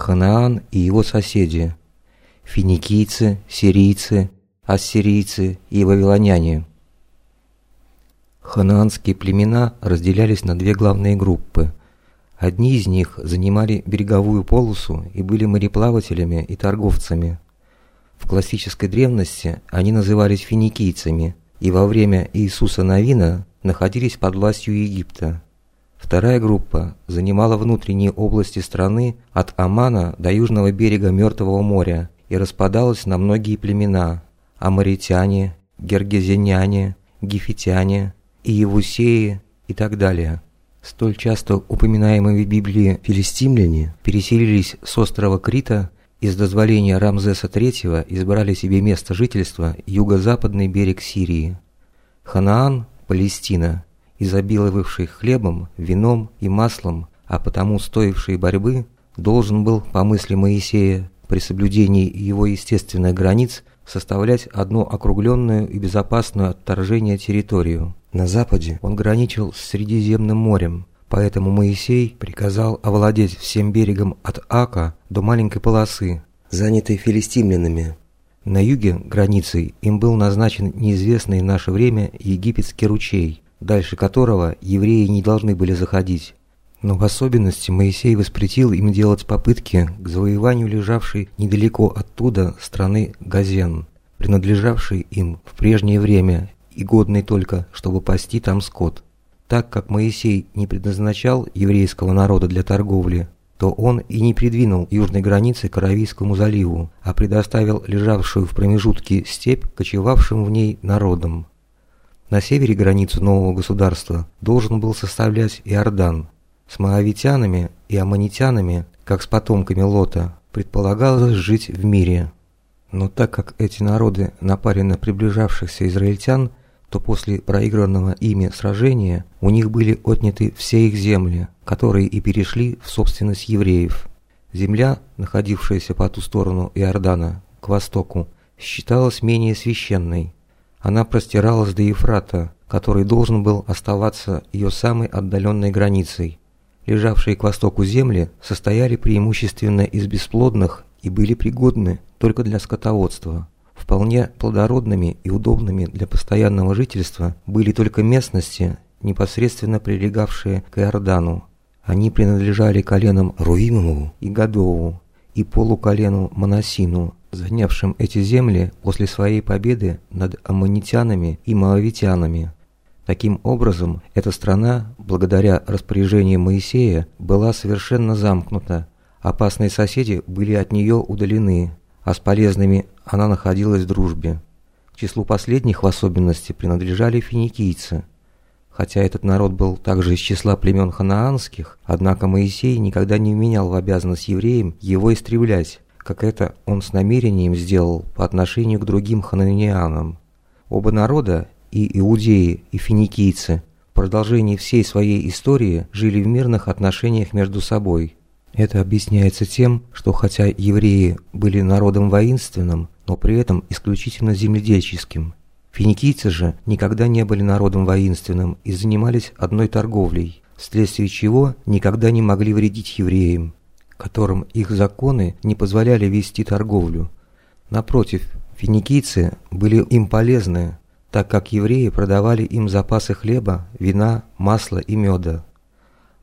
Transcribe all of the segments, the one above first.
Ханаан и его соседи – финикийцы, сирийцы, ассирийцы и вавилоняне. Ханаанские племена разделялись на две главные группы. Одни из них занимали береговую полосу и были мореплавателями и торговцами. В классической древности они назывались финикийцами и во время Иисуса Новина находились под властью Египта. Вторая группа занимала внутренние области страны от Амана до южного берега Мертвого моря и распадалась на многие племена – амаритяне, гергезеняне, гефитяне, иевусеи и так далее. Столь часто упоминаемые в Библии филистимляне переселились с острова Крита и с дозволения Рамзеса III избрали себе место жительства юго-западный берег Сирии. Ханаан, Палестина, изобиловавший хлебом, вином и маслом, а потому стоивший борьбы, должен был, по мысли Моисея, при соблюдении его естественных границ составлять одну округленную и безопасную от вторжения территорию. На западе он граничил с Средиземным морем, поэтому Моисей приказал овладеть всем берегом от Ака до маленькой полосы, занятой филистимлянами. На юге границей им был назначен неизвестный в наше время египетский ручей, дальше которого евреи не должны были заходить. Но в особенности Моисей воспретил им делать попытки к завоеванию лежавшей недалеко оттуда страны Газен, принадлежавшей им в прежнее время и годной только, чтобы пасти там скот. Так как Моисей не предназначал еврейского народа для торговли, то он и не придвинул южной границы к Аравийскому заливу, а предоставил лежавшую в промежутке степь кочевавшим в ней народам. На севере границу нового государства должен был составлять Иордан. С моавитянами и аммонитянами, как с потомками Лота, предполагалось жить в мире. Но так как эти народы напали на приближавшихся израильтян, то после проигранного ими сражения у них были отняты все их земли, которые и перешли в собственность евреев. Земля, находившаяся по ту сторону Иордана, к востоку, считалась менее священной, она простиралась до Ефрата, который должен был оставаться ее самой отдаленной границей. Лежавшие к востоку земли состояли преимущественно из бесплодных и были пригодны только для скотоводства. Вполне плодородными и удобными для постоянного жительства были только местности, непосредственно прилегавшие к Иордану. Они принадлежали коленам Руимову и Гадову и полуколену Моносину, занявшим эти земли после своей победы над аммонитянами и моавитянами. Таким образом, эта страна, благодаря распоряжению Моисея, была совершенно замкнута, опасные соседи были от нее удалены, а с полезными она находилась в дружбе. К числу последних в особенности принадлежали финикийцы. Хотя этот народ был также из числа племен ханаанских, однако Моисей никогда не вменял в обязанность евреям его истреблять, как это он с намерением сделал по отношению к другим хананианам. Оба народа, и иудеи, и финикийцы, в продолжении всей своей истории жили в мирных отношениях между собой. Это объясняется тем, что хотя евреи были народом воинственным, но при этом исключительно земледельческим. Финикийцы же никогда не были народом воинственным и занимались одной торговлей, вследствие чего никогда не могли вредить евреям которым их законы не позволяли вести торговлю. Напротив, финикийцы были им полезны, так как евреи продавали им запасы хлеба, вина, масла и меда.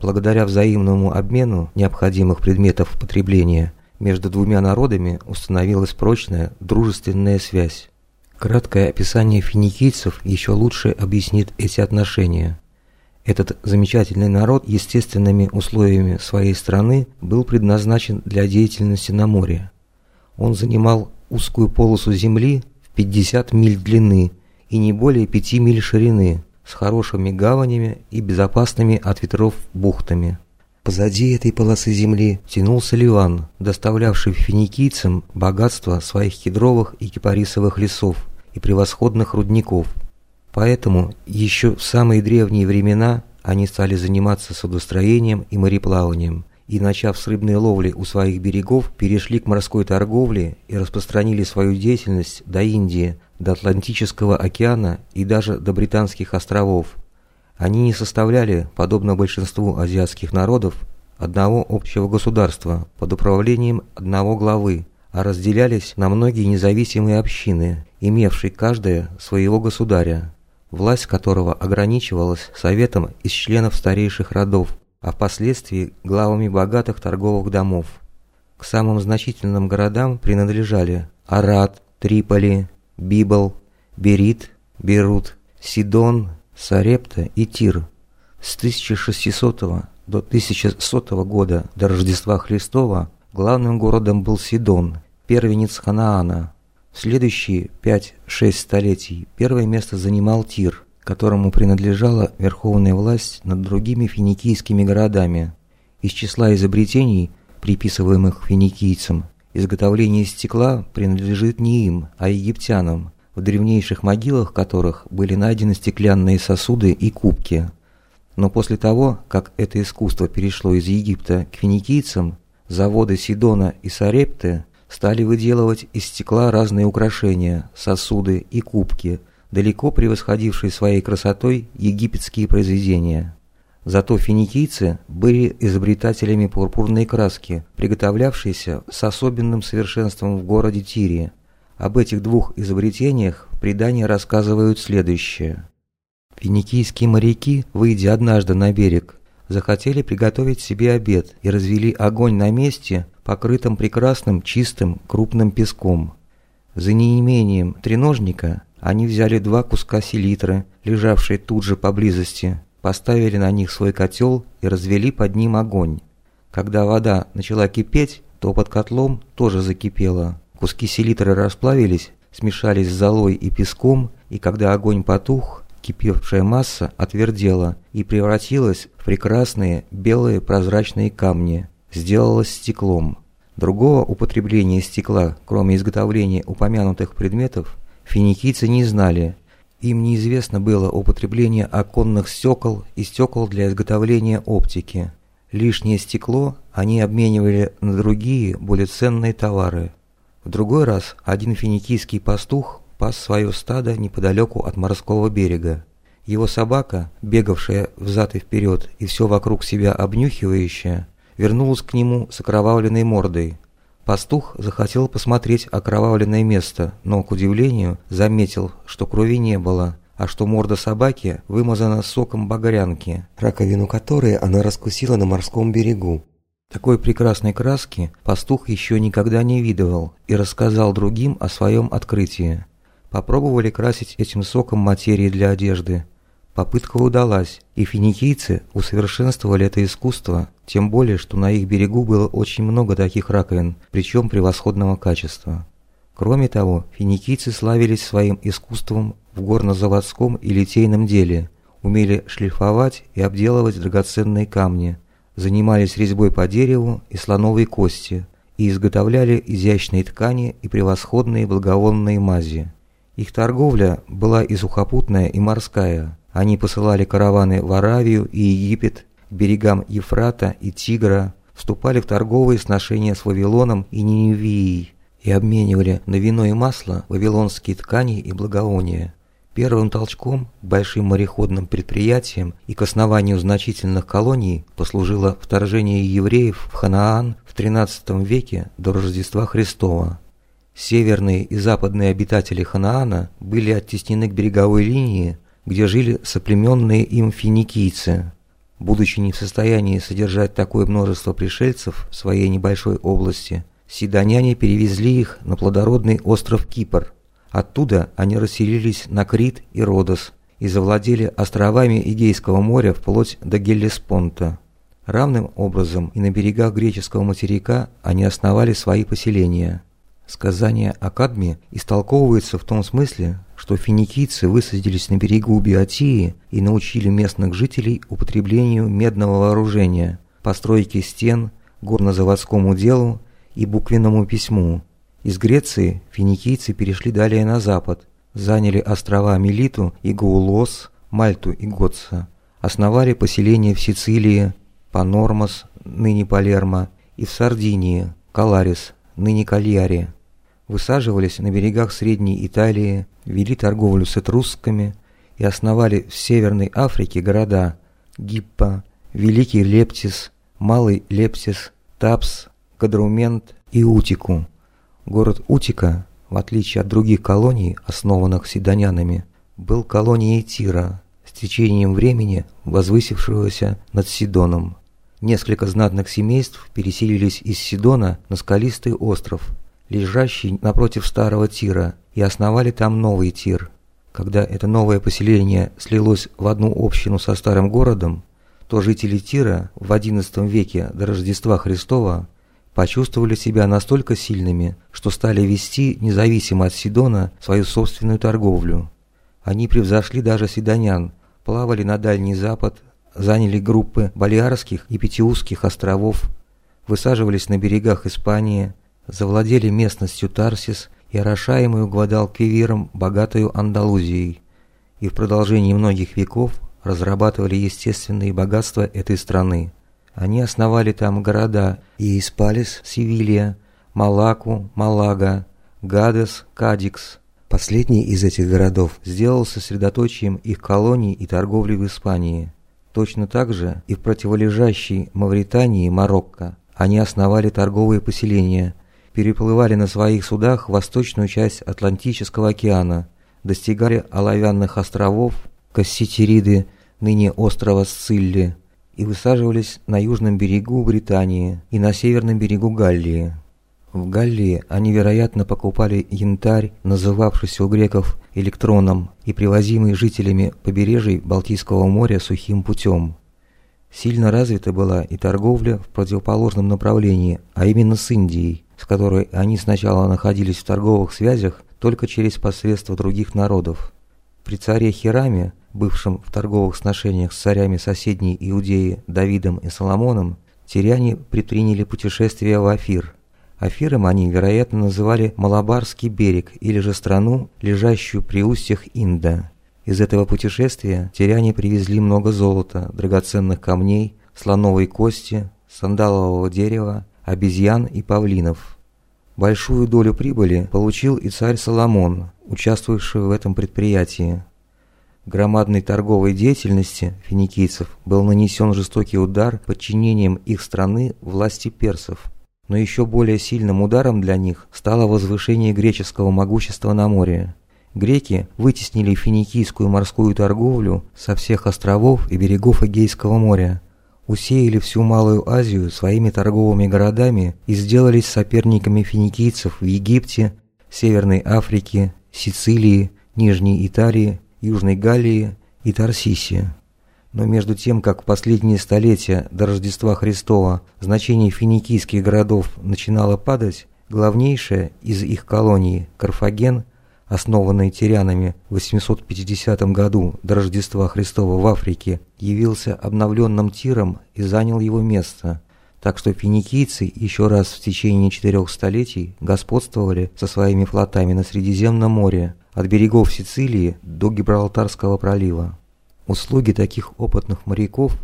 Благодаря взаимному обмену необходимых предметов потребления между двумя народами установилась прочная дружественная связь. Краткое описание финикийцев еще лучше объяснит эти отношения. Этот замечательный народ естественными условиями своей страны был предназначен для деятельности на море. Он занимал узкую полосу земли в 50 миль длины и не более 5 миль ширины, с хорошими гаванями и безопасными от ветров бухтами. Позади этой полосы земли тянулся Ливан, доставлявший финикийцам богатство своих кедровых и кипарисовых лесов и превосходных рудников – Поэтому еще в самые древние времена они стали заниматься судостроением и мореплаванием, и, начав с рыбной ловли у своих берегов, перешли к морской торговле и распространили свою деятельность до Индии, до Атлантического океана и даже до Британских островов. Они не составляли, подобно большинству азиатских народов, одного общего государства под управлением одного главы, а разделялись на многие независимые общины, имевшие каждая своего государя, власть которого ограничивалась советом из членов старейших родов, а впоследствии главами богатых торговых домов. К самым значительным городам принадлежали Арат, Триполи, Библ, Берит, Берут, Сидон, Сарепта и Тир. С 1600 до 1100 года до Рождества Христова главным городом был Сидон, первенец Ханаана. Следующие 5-6 столетий первое место занимал Тир, которому принадлежала верховная власть над другими финикийскими городами. Из числа изобретений, приписываемых финикийцам, изготовление стекла принадлежит не им, а египтянам, в древнейших могилах которых были найдены стеклянные сосуды и кубки. Но после того, как это искусство перешло из Египта к финикийцам, заводы Сидона и Сарепты стали выделывать из стекла разные украшения, сосуды и кубки, далеко превосходившие своей красотой египетские произведения. Зато финикийцы были изобретателями пурпурной краски, приготовлявшейся с особенным совершенством в городе Тире. Об этих двух изобретениях предания рассказывают следующее. Финикийские моряки, выйдя однажды на берег, захотели приготовить себе обед и развели огонь на месте, покрытом прекрасным чистым крупным песком. За неимением треножника они взяли два куска селитры, лежавшие тут же поблизости, поставили на них свой котел и развели под ним огонь. Когда вода начала кипеть, то под котлом тоже закипело. Куски селитры расплавились, смешались с золой и песком, и когда огонь потух, кипевшая масса отвердела и превратилась в прекрасные белые прозрачные камни, сделалась стеклом. Другого употребления стекла, кроме изготовления упомянутых предметов, финикийцы не знали. Им неизвестно было употребление оконных стекол и стекол для изготовления оптики. Лишнее стекло они обменивали на другие, более ценные товары. В другой раз один финикийский пастух пас свое стадо неподалеку от морского берега. Его собака, бегавшая взад и вперед и все вокруг себя обнюхивающая, вернулась к нему с окровавленной мордой. Пастух захотел посмотреть окровавленное место, но, к удивлению, заметил, что крови не было, а что морда собаки вымазана соком багрянки, раковину которой она раскусила на морском берегу. Такой прекрасной краски пастух еще никогда не видывал и рассказал другим о своем открытии. Попробовали красить этим соком материи для одежды. Попытка удалась, и финикийцы усовершенствовали это искусство, тем более, что на их берегу было очень много таких раковин, причем превосходного качества. Кроме того, финикийцы славились своим искусством в горнозаводском и литейном деле, умели шлифовать и обделывать драгоценные камни, занимались резьбой по дереву и слоновой кости и изготовляли изящные ткани и превосходные благовонные мази. Их торговля была и сухопутная, и морская. Они посылали караваны в Аравию и Египет, к берегам Ефрата и Тигра, вступали в торговые сношения с Вавилоном и Ниневией и обменивали на вино и масло вавилонские ткани и благовония. Первым толчком к большим мореходным предприятиям и к основанию значительных колоний послужило вторжение евреев в Ханаан в XIII веке до Рождества Христова. Северные и западные обитатели Ханаана были оттеснены к береговой линии, где жили соплеменные им финикийцы. Будучи не в состоянии содержать такое множество пришельцев в своей небольшой области, сидоняне перевезли их на плодородный остров Кипр. Оттуда они расселились на Крит и Родос и завладели островами Игейского моря вплоть до Геллеспонта. Равным образом и на берегах греческого материка они основали свои поселения – Сказание о Кадме истолковывается в том смысле, что финикийцы высадились на берегу Биотии и научили местных жителей употреблению медного вооружения, постройке стен, горнозаводскому делу и буквенному письму. Из Греции финикийцы перешли далее на запад, заняли острова Милиту и Гаулос, Мальту и Готса, основали поселения в Сицилии, Панормас, ныне Палермо, и в Сардинии, Каларис, ныне Кальяре высаживались на берегах Средней Италии, вели торговлю с этрусскими и основали в Северной Африке города Гиппа, Великий Лептис, Малый Лепсис, Тапс, Кадрумент и Утику. Город Утика, в отличие от других колоний, основанных сидонянами, был колонией Тира, с течением времени возвысившегося над Сидоном. Несколько знатных семейств переселились из Сидона на скалистый остров, лежащий напротив старого Тира, и основали там новый Тир. Когда это новое поселение слилось в одну общину со старым городом, то жители Тира в XI веке до Рождества Христова почувствовали себя настолько сильными, что стали вести, независимо от Сидона, свою собственную торговлю. Они превзошли даже сидонян, плавали на Дальний Запад, заняли группы Балиарских и Петиусских островов, высаживались на берегах Испании, завладели местностью Тарсис и орошаемую Гвадалквивиром богатую Андалузией, и в продолжении многих веков разрабатывали естественные богатства этой страны. Они основали там города Ииспалис, Севилья, Малаку, Малага, Гадес, Кадикс. Последний из этих городов сделал сосредоточием их колоний и торговли в Испании. Точно так же и в противолежащей Мавритании, Марокко, они основали торговые поселения, переплывали на своих судах восточную часть Атлантического океана, достигали оловянных островов, Касситериды, ныне острова Сцилли, и высаживались на южном берегу Британии и на северном берегу Галлии. В Галлии они, вероятно, покупали янтарь, называвшийся у греков электроном и привозимый жителями побережий Балтийского моря сухим путем. Сильно развита была и торговля в противоположном направлении, а именно с Индией, с которой они сначала находились в торговых связях только через посредство других народов. При царе Хираме бывшим в торговых сношениях с царями соседней Иудеи Давидом и Соломоном, тиряне предприняли путешествие в Афир. Афиром они, вероятно, называли Малабарский берег или же страну, лежащую при устьях Инда. Из этого путешествия тиряне привезли много золота, драгоценных камней, слоновой кости, сандалового дерева, обезьян и павлинов. Большую долю прибыли получил и царь Соломон, участвовавший в этом предприятии громадной торговой деятельности финикийцев был нанесен жестокий удар подчинением их страны власти персов. Но еще более сильным ударом для них стало возвышение греческого могущества на море. Греки вытеснили финикийскую морскую торговлю со всех островов и берегов Эгейского моря, усеяли всю Малую Азию своими торговыми городами и сделались соперниками финикийцев в Египте, Северной Африке, Сицилии, Нижней Италии Южной Галлии и Тарсисе. Но между тем, как в последние столетия до Рождества Христова значение финикийских городов начинало падать, главнейшая из их колоний, Карфаген, основанный тирянами в 850 году до Рождества Христова в Африке, явился обновленным тиром и занял его место. Так что финикийцы еще раз в течение четырех столетий господствовали со своими флотами на Средиземном море, от берегов Сицилии до Гибралтарского пролива. Услуги таких опытных моряков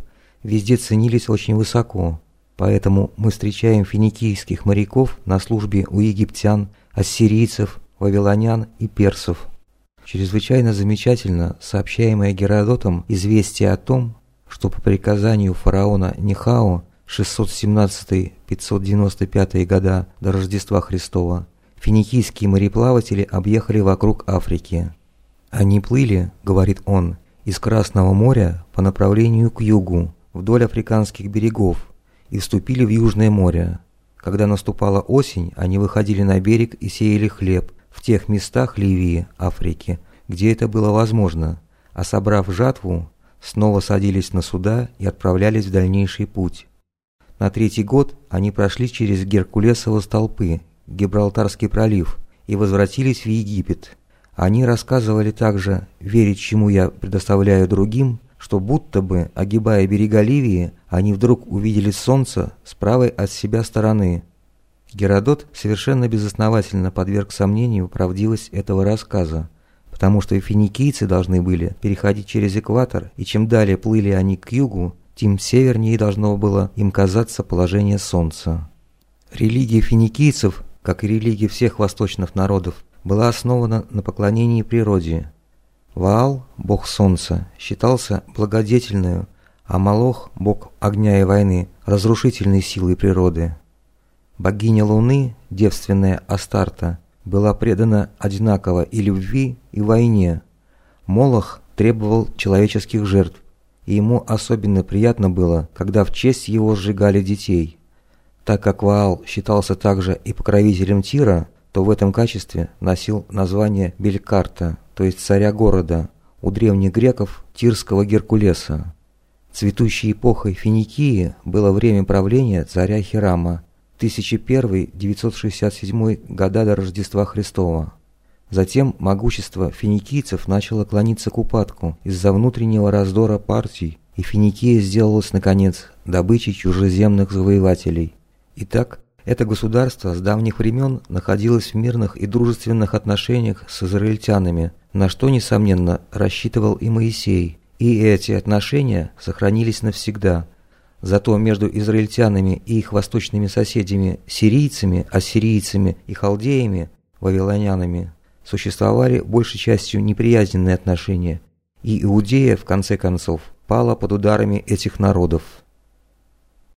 везде ценились очень высоко, поэтому мы встречаем финикийских моряков на службе у египтян, ассирийцев, вавилонян и персов. Чрезвычайно замечательно сообщаемое Геродотом известие о том, что по приказанию фараона Нихао 617-595 года до Рождества Христова финикийские мореплаватели объехали вокруг Африки. Они плыли, говорит он, из Красного моря по направлению к югу, вдоль африканских берегов, и вступили в Южное море. Когда наступала осень, они выходили на берег и сеяли хлеб в тех местах Ливии, Африки, где это было возможно, а собрав жатву, снова садились на суда и отправлялись в дальнейший путь. На третий год они прошли через Геркулесово столпы Гибралтарский пролив и возвратились в Египет. Они рассказывали также, верить чему я предоставляю другим, что будто бы, огибая берега Ливии, они вдруг увидели солнце с правой от себя стороны. Геродот совершенно безосновательно подверг сомнению правдивость этого рассказа, потому что финикийцы должны были переходить через экватор, и чем далее плыли они к югу, тем севернее должно было им казаться положение солнца. Религия финикийцев как и религия всех восточных народов, была основана на поклонении природе. Ваал, бог солнца, считался благодетельную, а Малох, бог огня и войны, разрушительной силой природы. Богиня Луны, девственная Астарта, была предана одинаково и любви, и войне. Молох требовал человеческих жертв, и ему особенно приятно было, когда в честь его сжигали детей. Так как Ваал считался также и покровителем Тира, то в этом качестве носил название Белькарта, то есть царя города, у древних греков Тирского Геркулеса. Цветущей эпохой Финикии было время правления царя Хирама, 1001-967 года до Рождества Христова. Затем могущество финикийцев начало клониться к упадку из-за внутреннего раздора партий, и Финикия сделалась, наконец, добычей чужеземных завоевателей. Итак, это государство с давних времен находилось в мирных и дружественных отношениях с израильтянами, на что, несомненно, рассчитывал и Моисей, и эти отношения сохранились навсегда – Зато между израильтянами и их восточными соседями, сирийцами, ассирийцами и халдеями, вавилонянами, существовали большей частью неприязненные отношения, и Иудея, в конце концов, пала под ударами этих народов.